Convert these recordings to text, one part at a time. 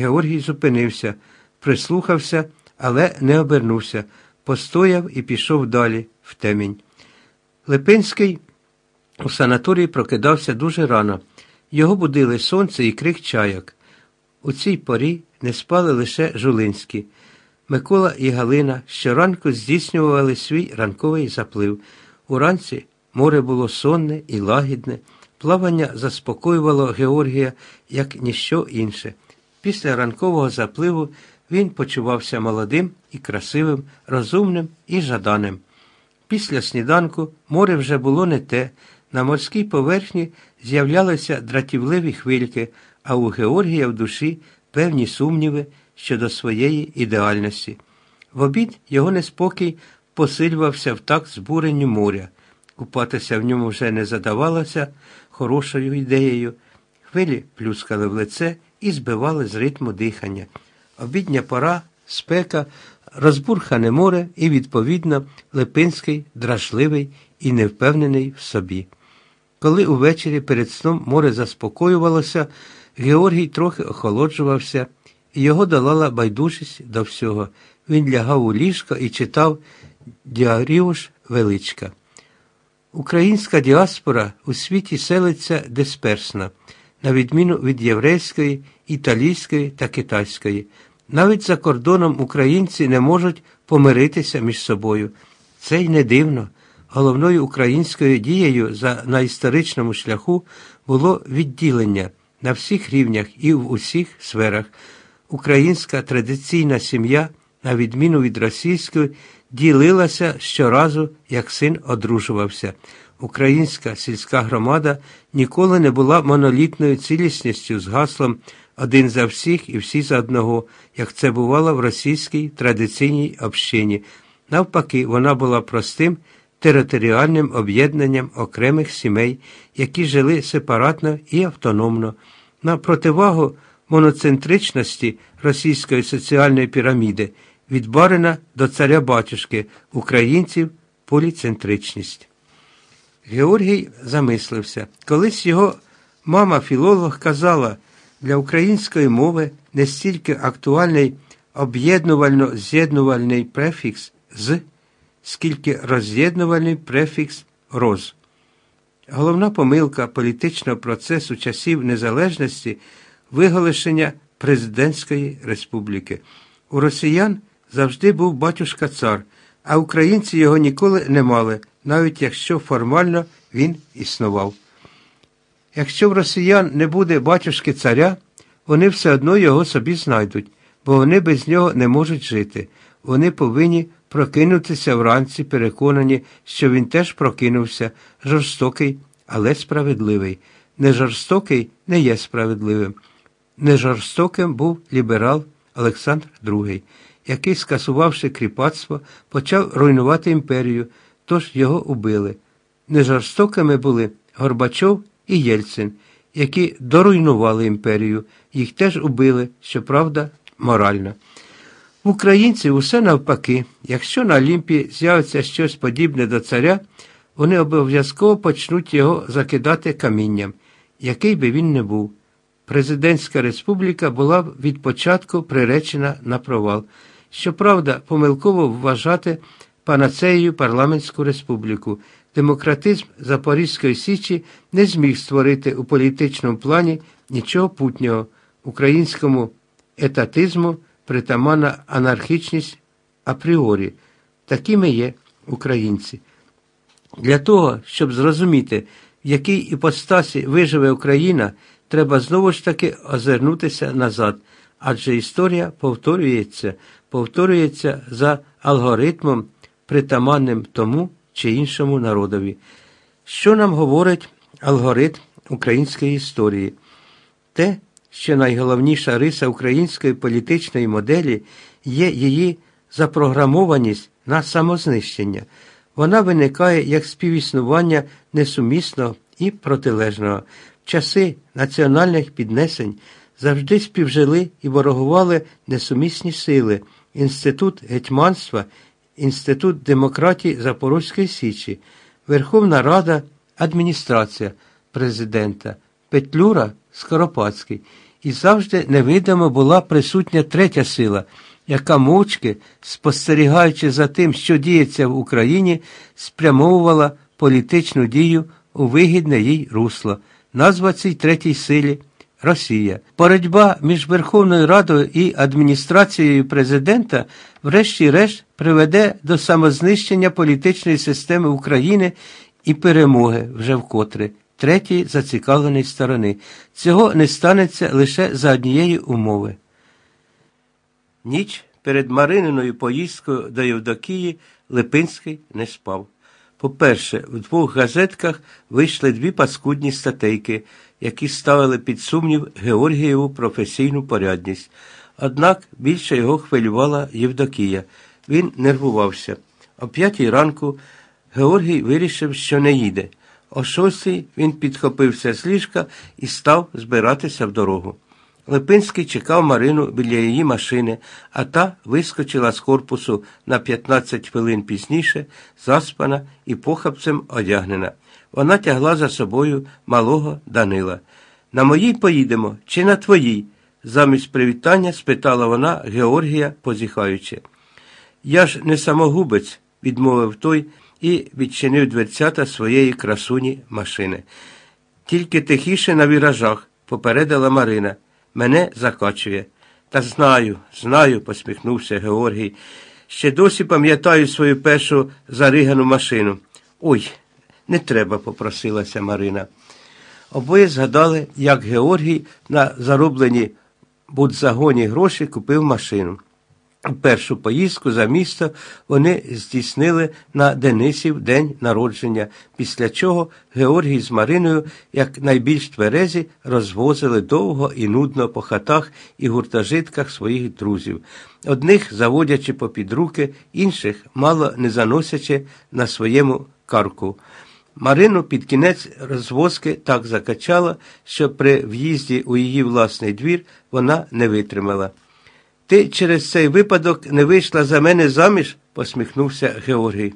Георгій зупинився, прислухався, але не обернувся, постояв і пішов далі, в темінь. Липинський у санаторії прокидався дуже рано. Його будили сонце і крик чайок. У цій порі не спали лише жулинські. Микола і Галина щоранку здійснювали свій ранковий заплив. Уранці море було сонне і лагідне. Плавання заспокоювало Георгія як ніщо інше. Після ранкового запливу він почувався молодим і красивим, розумним і жаданим. Після сніданку море вже було не те. На морській поверхні з'являлися дратівливі хвильки, а у Георгія в душі певні сумніви щодо своєї ідеальності. В обід його неспокій посилювався в такт збуренню моря. Купатися в ньому вже не задавалося хорошою ідеєю. Хвилі плюскали в лице і збивали з ритму дихання. Обідня пора, спека, розбурхане море і, відповідно, Липинський, дражливий і невпевнений в собі. Коли увечері перед сном море заспокоювалося, Георгій трохи охолоджувався, і його долала байдужість до всього. Він лягав у ліжко і читав Діаріуш Величка. Українська діаспора у світі селиться дисперсна, на відміну від єврейської, італійської та китайської. Навіть за кордоном українці не можуть помиритися між собою. Це й не дивно. Головною українською дією за на історичному шляху було відділення на всіх рівнях і в усіх сферах. Українська традиційна сім'я, на відміну від російської, ділилася щоразу, як син одружувався. Українська сільська громада ніколи не була монолітною цілісністю з гаслом один за всіх і всі за одного, як це бувало в російській традиційній общині. Навпаки, вона була простим територіальним об'єднанням окремих сімей, які жили сепаратно і автономно. На противагу моноцентричності російської соціальної піраміди від барина до царя батюшки українців поліцентричність. Георгій замислився. Колись його мама філолог казала, для української мови не стільки актуальний об'єднувально-з'єднувальний префікс з, скільки роз'єднувальний префікс роз. Головна помилка політичного процесу часів незалежності виголошення Президентської республіки. У росіян завжди був батюшка цар, а українці його ніколи не мали, навіть якщо формально він існував. Якщо в росіян не буде батюшки царя, вони все одно його собі знайдуть, бо вони без нього не можуть жити. Вони повинні прокинутися вранці, переконані, що він теж прокинувся, жорстокий, але справедливий. Не жорстокий не є справедливим. Нежорстоким був ліберал Олександр II, який, скасувавши кріпацтво, почав руйнувати імперію, тож його убили. Нежорстокими були Горбачов і Єльцин, які доруйнували імперію, їх теж убили, щоправда, морально. В українців усе навпаки, якщо на Олімпі з'явиться щось подібне до царя, вони обов'язково почнуть його закидати камінням, який би він не був. Президентська республіка була від початку приречена на провал. Щоправда, помилково вважати панацеєю парламентську республіку. Демократизм Запорізької Січі не зміг створити у політичному плані нічого путнього, українському етатизму притаманна анархічність апріорі. Такими є українці. Для того, щоб зрозуміти, в якій іпостасі виживе Україна, треба знову ж таки озирнутися назад, адже історія повторюється, повторюється за алгоритмом, притаманним тому чи іншому народові. Що нам говорить алгоритм української історії? Те, що найголовніша риса української політичної моделі є її запрограмованість на самознищення. Вона виникає як співіснування несумісного і протилежного. В часи національних піднесень завжди співжили і ворогували несумісні сили, інститут гетьманства, інститут демократії Запорозької Січі, Верховна Рада, адміністрація президента, Петлюра Скоропадський. і завжди невидимо була присутня третя сила, яка мовчки, спостерігаючи за тим, що діється в Україні, спрямовувала політичну дію у вигідне їй русло. Назва цій третій силі Росія. Боротьба між Верховною Радою і адміністрацією президента, врешті-решт, приведе до самознищення політичної системи України і перемоги вже вкотре третьої зацікавленої сторони. Цього не станеться лише за однієї умови. Ніч перед Марининою поїздкою до Євдокії Липинський не спав. По-перше, в двох газетках вийшли дві паскудні статейки, які ставили під сумнів Георгієву професійну порядність. Однак більше його хвилювала Євдокія. Він нервувався. О п'ятій ранку Георгій вирішив, що не їде. О шостій він підхопився з ліжка і став збиратися в дорогу. Липинський чекав Марину біля її машини, а та вискочила з корпусу на 15 хвилин пізніше, заспана і похапцем одягнена. Вона тягла за собою малого Данила. На моїй поїдемо чи на твоїй? замість привітання спитала вона Георгія, позіхаючи. Я ж не самогубець, відмовив той і відчинив дверцята своєї красуні машини. Тільки тихіше на віражах, попередила Марина. Мене закачує. Та знаю, знаю, посміхнувся Георгій. Ще досі пам'ятаю свою першу заригану машину. Ой, не треба, попросилася Марина. Обоє згадали, як Георгій на зароблені будзагоні гроші купив машину. Першу поїздку за місто вони здійснили на Денисів день народження, після чого Георгій з Мариною, як найбільш тверезі, розвозили довго і нудно по хатах і гуртожитках своїх друзів, одних заводячи попід руки, інших мало не заносячи на своєму карку. Марину під кінець розвозки так закачала, що при в'їзді у її власний двір вона не витримала. Ти через цей випадок не вийшла за мене заміж? посміхнувся Георгій.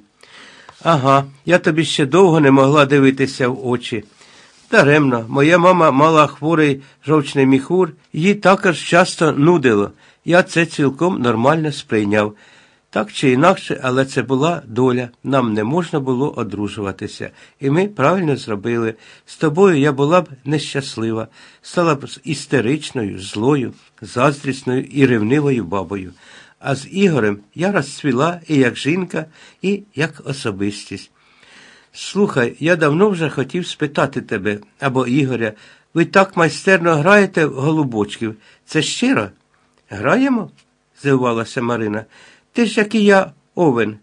Ага, я тобі ще довго не могла дивитися в очі. Даремно, моя мама мала хворий жовчний міхур, її також часто нудило. Я це цілком нормально сприйняв. Так чи інакше, але це була доля, нам не можна було одружуватися, і ми правильно зробили. З тобою я була б нещаслива, стала б істеричною, злою, заздрісною і ревнивою бабою. А з Ігорем я розцвіла і як жінка, і як особистість. Слухай, я давно вже хотів спитати тебе або Ігоря, ви так майстерно граєте в голубочків. Це щиро? Граємо? здивувалася Марина. Ти ж, як і я, овен.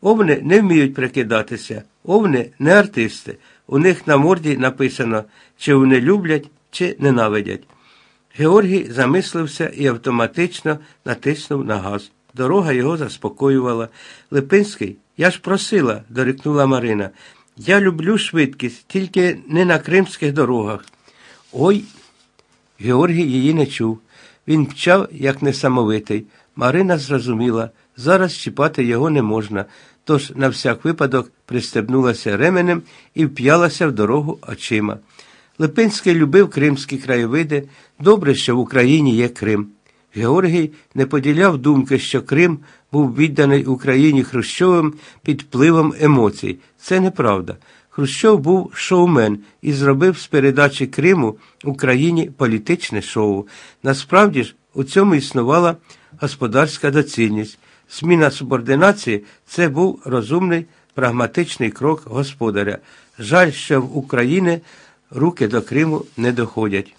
Овни не вміють прикидатися, овни не артисти. У них на морді написано, чи вони люблять, чи ненавидять. Георгій замислився і автоматично натиснув на газ. Дорога його заспокоювала. Липинський, я ж просила, дорікнула Марина. Я люблю швидкість, тільки не на кримських дорогах. Ой. Георгій її не чув. Він вчав, як несамовитий. Марина зрозуміла, зараз чіпати його не можна, тож на всяк випадок пристебнулася ременем і вп'ялася в дорогу очима. Липинський любив кримські краєвиди, добре, що в Україні є Крим. Георгій не поділяв думки, що Крим був відданий Україні Хрущовим під впливом емоцій. Це неправда. Хрущов був шоумен і зробив з передачі Криму Україні політичне шоу. Насправді ж у цьому існувала господарська доцільність. Зміна субординації це був розумний прагматичний крок господаря. Жаль, що в Україні руки до Криму не доходять.